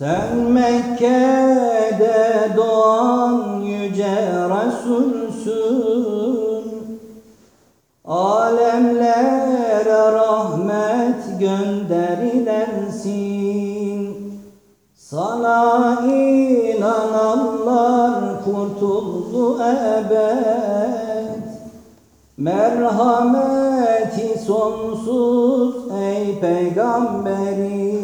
Sen Mekke'de doğan yüce Resulsün. Alemlere rahmet gönderilensin. Sana inananlar kurtuldu ebed. Merhameti sonsuz ey peygamberim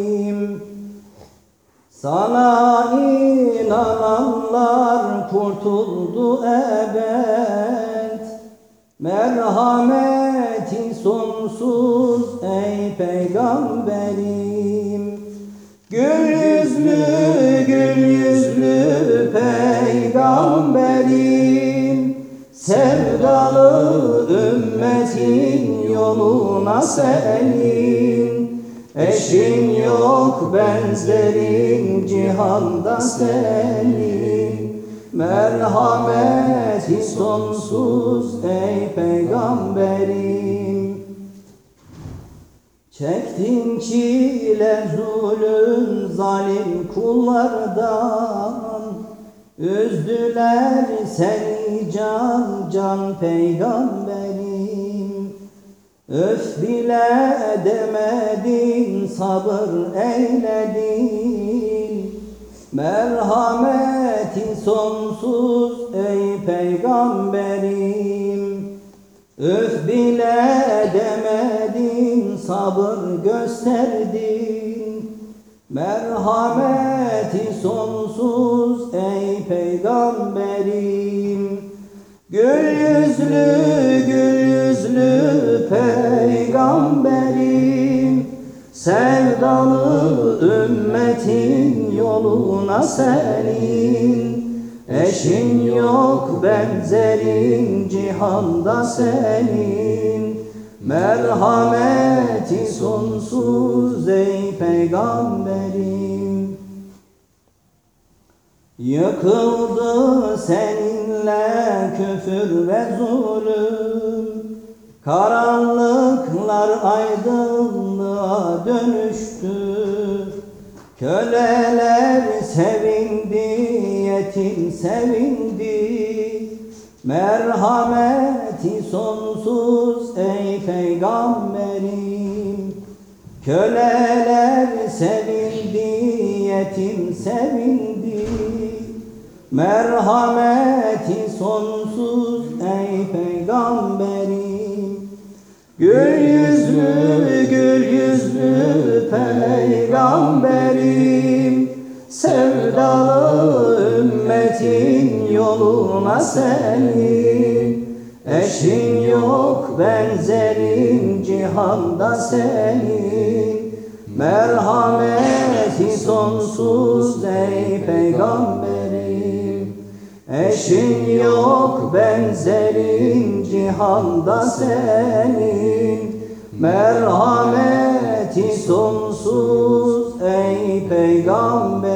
Sana inananlar kurtuldu ebed. Merhameti sonsuz ey peygamberim. Gül yüzlü gül yüzlü peygamberim. Sevdalı ümmetin yoluna senin Eşin yok benzerin cihanda senin Merhameti sonsuz ey peygamberim. Çektin çile zulüm zalim kullardan. Üzdüler seni can can peygamberim Öf bile demedin sabır eyledin. Merhameti sonsuz ey peygamberim. Öf bile demedin sabır gösterdin. Merhameti sonsuz ey peygamberim. Gül yüzlü Sevdalı ümmetin yoluna senin. Eşin yok benzerin cihanda senin. Merhameti sonsuz ey peygamberim. Yıkıldı seninle küfür ve zulüm Karanlıklar aydınlığa dönüştü. Köleler sevindi, yetim sevindi. Merhameti sonsuz ey peygamberim. Köleler sevindi, yetim sevindi. Merhameti sonsuz ey peygamberim Gül yüzlü gül yüzlü peygamberim. Sevdalı ümmetin yoluna senin. Eşin yok benzerin cihanda senin. Merhameti sonsuz ey peygamberim Eşin yok benzerin cihanda senin. Merhameti sonsuz ey peygamberim